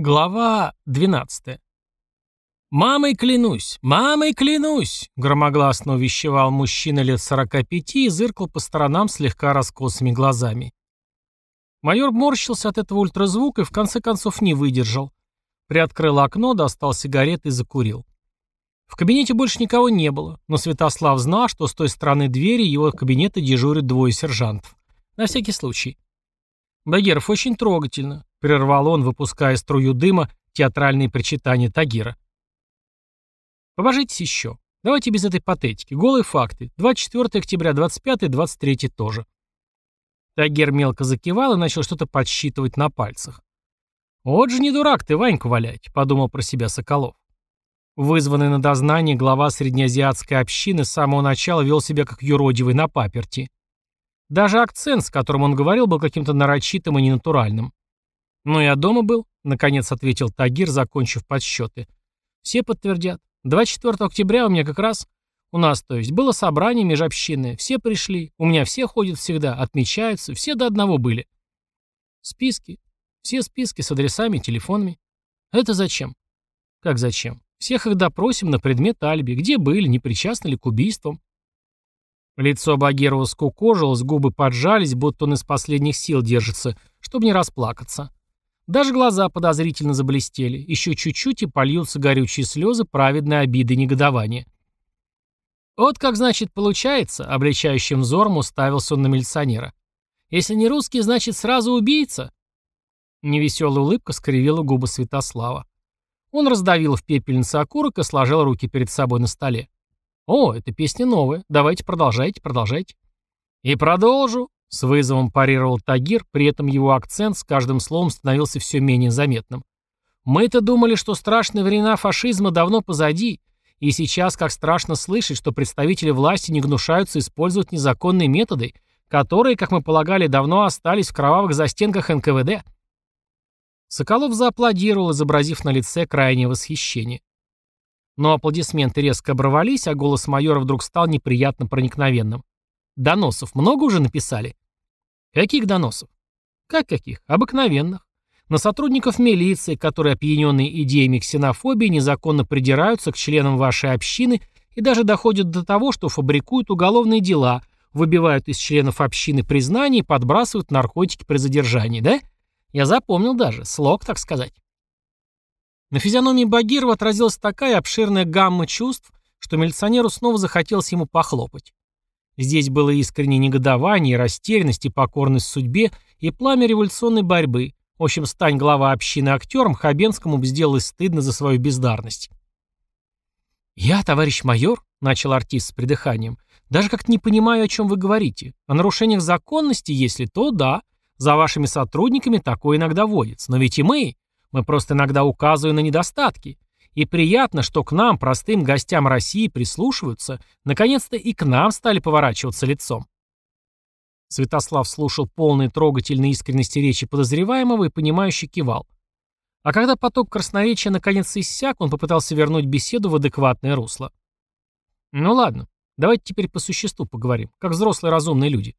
Глава 12. «Мамой клянусь! Мамой клянусь!» — громогласно увещевал мужчина лет 45 и зыркал по сторонам слегка раскосыми глазами. Майор морщился от этого ультразвука и в конце концов не выдержал. Приоткрыл окно, достал сигареты и закурил. В кабинете больше никого не было, но Святослав знал, что с той стороны двери его кабинета дежурят двое сержантов. На всякий случай. Багиров очень трогательно. — прервал он, выпуская струю дыма, театральные причитания Тагира. «Побожитесь еще. Давайте без этой патетики. Голые факты. 24 октября, 25 23 тоже». Тагир мелко закивал и начал что-то подсчитывать на пальцах. «Вот же не дурак ты, Ваньку валять», — подумал про себя Соколов. Вызванный на дознание глава среднеазиатской общины с самого начала вел себя как юродивый на паперти. Даже акцент, с которым он говорил, был каким-то нарочитым и ненатуральным. «Ну, я дома был», — наконец ответил Тагир, закончив подсчеты. «Все подтвердят. 24 октября у меня как раз... У нас, то есть, было собрание межобщинное. Все пришли. У меня все ходят всегда, отмечаются. Все до одного были. Списки. Все списки с адресами и телефонами. Это зачем? Как зачем? Всех их допросим на предмет алиби. Где были, не причастны ли к убийствам? Лицо Багирова скукожилось, губы поджались, будто он из последних сил держится, чтобы не расплакаться. Даже глаза подозрительно заблестели. Еще чуть-чуть и польются горючие слезы праведной обиды и негодования. «Вот как, значит, получается», — обличающим взором уставился он на милиционера. «Если не русский, значит, сразу убийца?» Невеселая улыбка скривила губы Святослава. Он раздавил в пепельнице окурок и сложил руки перед собой на столе. «О, эта песня новая. Давайте продолжайте, продолжайте». «И продолжу», с вызовом парировал Тагир, при этом его акцент с каждым словом становился все менее заметным. «Мы-то думали, что страшные времена фашизма давно позади, и сейчас как страшно слышать, что представители власти не гнушаются использовать незаконные методы, которые, как мы полагали, давно остались в кровавых застенках НКВД». Соколов зааплодировал, изобразив на лице крайнее восхищение. Но аплодисменты резко оборвались, а голос майора вдруг стал неприятно проникновенным. Доносов много уже написали? Каких доносов? Как каких? Обыкновенных. На сотрудников милиции, которые, опьяненные идеями ксенофобии, незаконно придираются к членам вашей общины и даже доходят до того, что фабрикуют уголовные дела, выбивают из членов общины признания и подбрасывают наркотики при задержании, да? Я запомнил даже, слог, так сказать. На физиономии Багирова отразилась такая обширная гамма чувств, что милиционеру снова захотелось ему похлопать. Здесь было искреннее негодование, растерянность и покорность судьбе, и пламя революционной борьбы. В общем, стань глава общины актером, Хабенскому бы сделалось стыдно за свою бездарность. «Я, товарищ майор», — начал артист с придыханием, «даже как-то не понимаю, о чем вы говорите. О нарушениях законности, если то, да. За вашими сотрудниками такое иногда водится. Но ведь и мы. Мы просто иногда указываем на недостатки. И приятно, что к нам, простым гостям России, прислушиваются. Наконец-то и к нам стали поворачиваться лицом. Святослав слушал полные трогательной искренности речи подозреваемого и понимающе кивал. А когда поток красноречия наконец иссяк, он попытался вернуть беседу в адекватное русло. «Ну ладно, давайте теперь по существу поговорим, как взрослые разумные люди».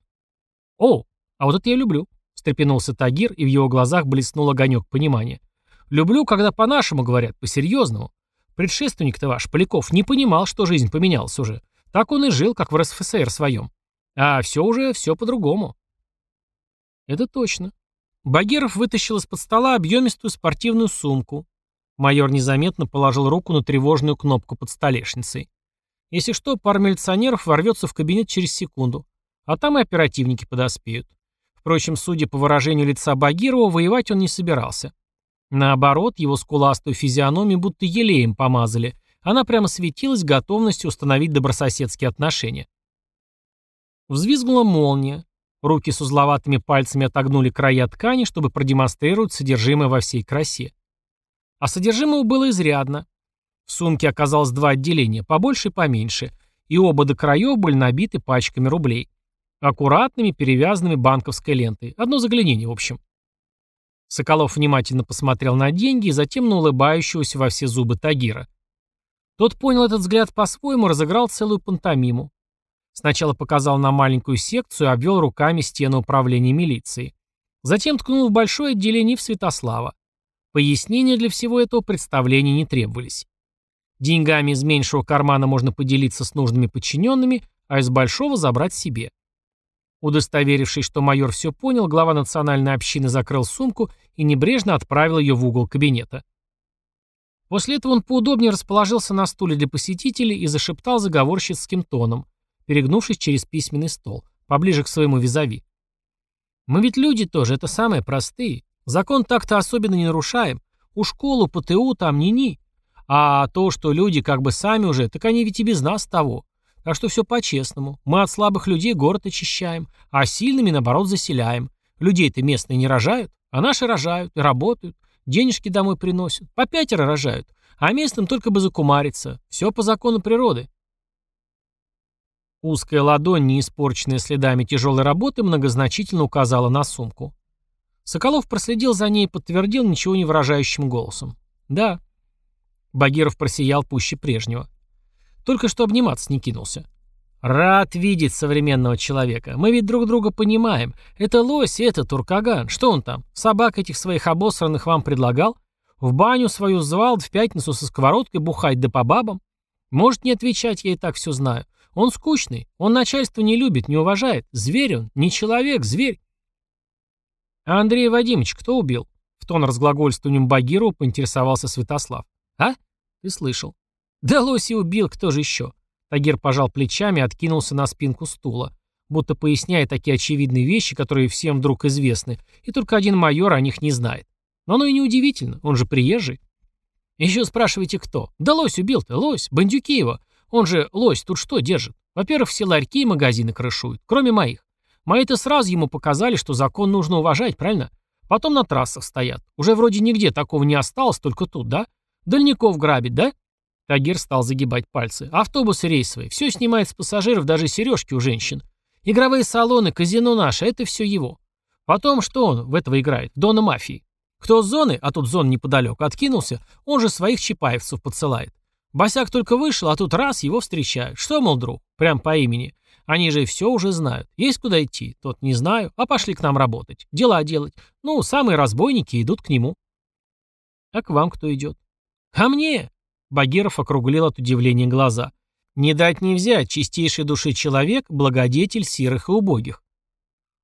«О, а вот это я люблю», — встрепенулся Тагир, и в его глазах блеснул огонек понимания. Люблю, когда по-нашему говорят, по-серьезному. Предшественник-то ваш, Поляков, не понимал, что жизнь поменялась уже. Так он и жил, как в РСФСР своем. А все уже, все по-другому. Это точно. Багиров вытащил из-под стола объемистую спортивную сумку. Майор незаметно положил руку на тревожную кнопку под столешницей. Если что, пара милиционеров ворвется в кабинет через секунду. А там и оперативники подоспеют. Впрочем, судя по выражению лица Багирова, воевать он не собирался. Наоборот, его скуластую физиономию будто елеем помазали. Она прямо светилась готовностью установить добрососедские отношения. Взвизгнула молния. Руки с узловатыми пальцами отогнули края ткани, чтобы продемонстрировать содержимое во всей красе. А содержимого было изрядно. В сумке оказалось два отделения, побольше и поменьше, и оба до краев были набиты пачками рублей. Аккуратными, перевязанными банковской лентой. Одно заглянение, в общем. Соколов внимательно посмотрел на деньги и затем на улыбающегося во все зубы Тагира. Тот понял этот взгляд по-своему, разыграл целую пантомиму. Сначала показал на маленькую секцию обвел руками стену управления милицией. Затем ткнул в большое отделение в Святослава. Пояснения для всего этого представления не требовались. Деньгами из меньшего кармана можно поделиться с нужными подчиненными, а из большого забрать себе. Удостоверившись, что майор все понял, глава национальной общины закрыл сумку и небрежно отправил ее в угол кабинета. После этого он поудобнее расположился на стуле для посетителей и зашептал заговорщицким тоном, перегнувшись через письменный стол, поближе к своему визави. «Мы ведь люди тоже, это самые простые. Закон так-то особенно не нарушаем. У школу, ПТУ там ни-ни. А то, что люди как бы сами уже, так они ведь и без нас того. Так что все по-честному. Мы от слабых людей город очищаем, а сильными, наоборот, заселяем. Людей-то местные не рожают, а наши рожают и работают. Денежки домой приносят. По пятеро рожают. А местным только бы закумариться. Все по закону природы. Узкая ладонь, не испорченная следами тяжелой работы, многозначительно указала на сумку. Соколов проследил за ней и подтвердил ничего не выражающим голосом. «Да». Багиров просиял пуще прежнего. Только что обниматься не кинулся. «Рад видеть современного человека. Мы ведь друг друга понимаем. Это лось, это туркаган. Что он там? Собак этих своих обосранных вам предлагал? В баню свою звал в пятницу со сковородкой бухать да по бабам? Может не отвечать, я и так все знаю. Он скучный, он начальство не любит, не уважает. Зверь он, не человек, зверь». «А Андрея Вадимович кто убил?» В тон разглагольствованием Багирова поинтересовался Святослав. «А? Ты слышал?» «Да и убил, кто же еще?» Тагир пожал плечами и откинулся на спинку стула, будто поясняя такие очевидные вещи, которые всем вдруг известны, и только один майор о них не знает. Но оно и не удивительно, он же приезжий. Еще спрашиваете, кто? Да лось убил-то, лось, бандюки его. Он же, лось, тут что держит? Во-первых, все ларьки и магазины крышуют, кроме моих. Мои-то сразу ему показали, что закон нужно уважать, правильно? Потом на трассах стоят. Уже вроде нигде такого не осталось, только тут, да? Дальников грабит, да? Тагир стал загибать пальцы. Автобусы рейсовые. Все снимает с пассажиров, даже сережки у женщин. Игровые салоны, казино наше, это все его. Потом, что он в этого играет? Дона мафии. Кто с зоны, а тут зон неподалеку, откинулся, он же своих чапаевцев подсылает. Босяк только вышел, а тут раз его встречают. Что, мол, друг? Прям по имени. Они же все уже знают. Есть куда идти? Тот не знаю. А пошли к нам работать. Дела делать. Ну, самые разбойники идут к нему. А к вам кто идет? А мне? Багиров округлил от удивления глаза. «Не дать не взять, чистейшей души человек, благодетель сирых и убогих».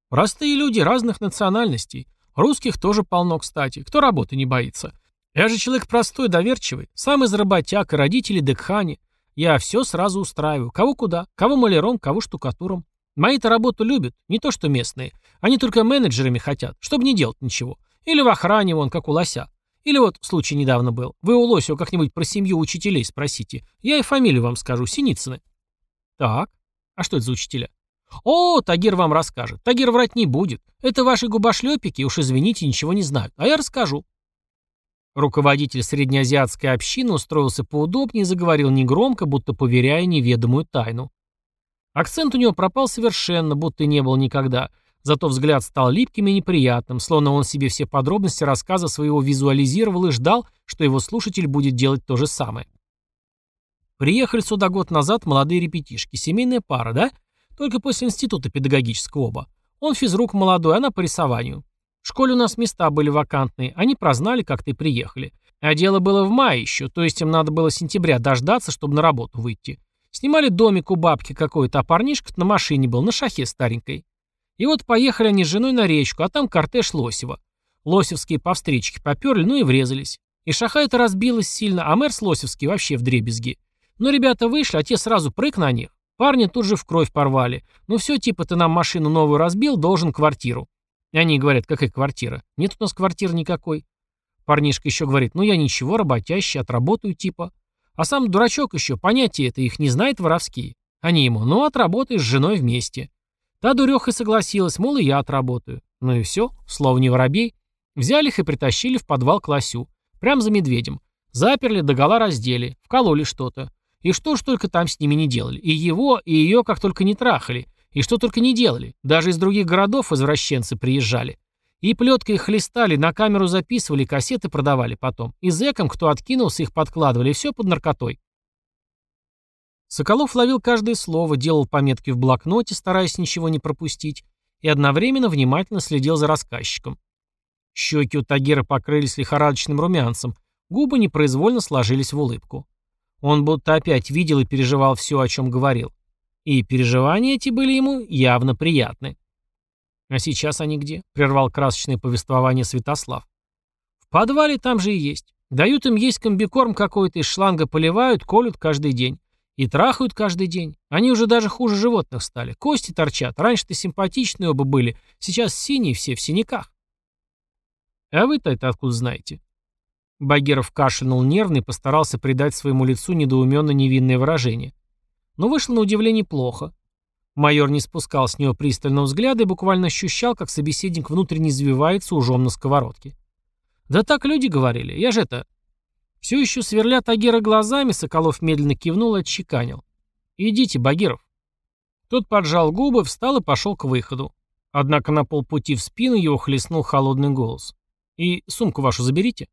«Простые люди разных национальностей. Русских тоже полно, кстати. Кто работы не боится? Я же человек простой, доверчивый. Сам из работяг и родители Декхани. Я все сразу устраиваю. Кого куда? Кого маляром, кого штукатуром. Мои-то работу любят, не то что местные. Они только менеджерами хотят, чтобы не делать ничего. Или в охране, вон, как у лося. Или вот случай недавно был. Вы у Лосева как-нибудь про семью учителей спросите. Я и фамилию вам скажу. Синицыны. Так. А что это за учителя? О, Тагир вам расскажет. Тагир врать не будет. Это ваши губошлепики, уж извините, ничего не знают. А я расскажу. Руководитель среднеазиатской общины устроился поудобнее и заговорил негромко, будто поверяя неведомую тайну. Акцент у него пропал совершенно, будто не был никогда – Зато взгляд стал липким и неприятным, словно он себе все подробности рассказа своего визуализировал и ждал, что его слушатель будет делать то же самое. Приехали сюда год назад молодые ребятишки, семейная пара, да? Только после института педагогического оба. Он физрук молодой, она по рисованию. В школе у нас места были вакантные, они прознали, как ты приехали. А дело было в мае еще, то есть им надо было сентября дождаться, чтобы на работу выйти. Снимали домик у бабки какой-то, а парнишка на машине был, на шахе старенькой. И вот поехали они с женой на речку, а там кортеж Лосева. Лосевские по встречке поперли, ну и врезались. И шаха это разбилась сильно, а мэр с Лосевский вообще в дребезги. Но ребята вышли, а те сразу прыг на них. Парни тут же в кровь порвали. Ну все, типа ты нам машину новую разбил, должен квартиру. И они говорят, какая квартира? Нет у нас квартиры никакой. Парнишка еще говорит, ну я ничего, работящий, отработаю типа. А сам дурачок еще, понятие это их не знает воровские. Они ему, ну отработаешь с женой вместе. Та дуреха согласилась, мол, и я отработаю. Ну и все, слово не воробей. Взяли их и притащили в подвал к лосю. Прям за медведем. Заперли, догола раздели, вкололи что-то. И что ж только там с ними не делали. И его, и ее как только не трахали. И что только не делали. Даже из других городов извращенцы приезжали. И плеткой их хлестали, на камеру записывали, кассеты продавали потом. И зэкам, кто откинулся, их подкладывали. И все под наркотой. Соколов ловил каждое слово, делал пометки в блокноте, стараясь ничего не пропустить, и одновременно внимательно следил за рассказчиком. Щеки у Тагира покрылись лихорадочным румянцем, губы непроизвольно сложились в улыбку. Он будто опять видел и переживал все, о чем говорил. И переживания эти были ему явно приятны. «А сейчас они где?» — прервал красочное повествование Святослав. «В подвале там же и есть. Дают им есть комбикорм какой-то, из шланга поливают, колют каждый день. И трахают каждый день. Они уже даже хуже животных стали. Кости торчат. Раньше-то симпатичные оба были. Сейчас синие все, в синяках. А вы-то это откуда знаете? Багиров кашлянул нервно и постарался придать своему лицу недоуменно невинное выражение. Но вышло на удивление плохо. Майор не спускал с него пристального взгляда и буквально ощущал, как собеседник внутренне извивается ужом на сковородке. «Да так люди говорили. Я же это... Все еще сверля Тагира глазами, Соколов медленно кивнул и отчеканил. «Идите, Багиров». Тот поджал губы, встал и пошел к выходу. Однако на полпути в спину его хлестнул холодный голос. «И сумку вашу заберите».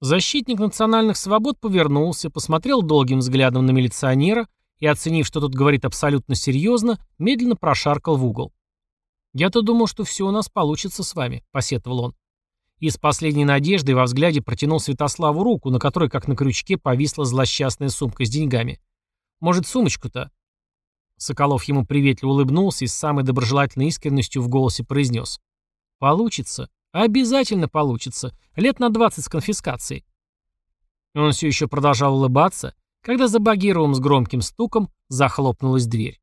Защитник национальных свобод повернулся, посмотрел долгим взглядом на милиционера и, оценив, что тот говорит абсолютно серьезно, медленно прошаркал в угол. «Я-то думал, что все у нас получится с вами», — посетовал он и с последней надеждой во взгляде протянул Святославу руку, на которой, как на крючке, повисла злосчастная сумка с деньгами. «Может, сумочку-то?» Соколов ему приветливо улыбнулся и с самой доброжелательной искренностью в голосе произнес. «Получится. Обязательно получится. Лет на двадцать с конфискацией». Он все еще продолжал улыбаться, когда за Багировым с громким стуком захлопнулась дверь.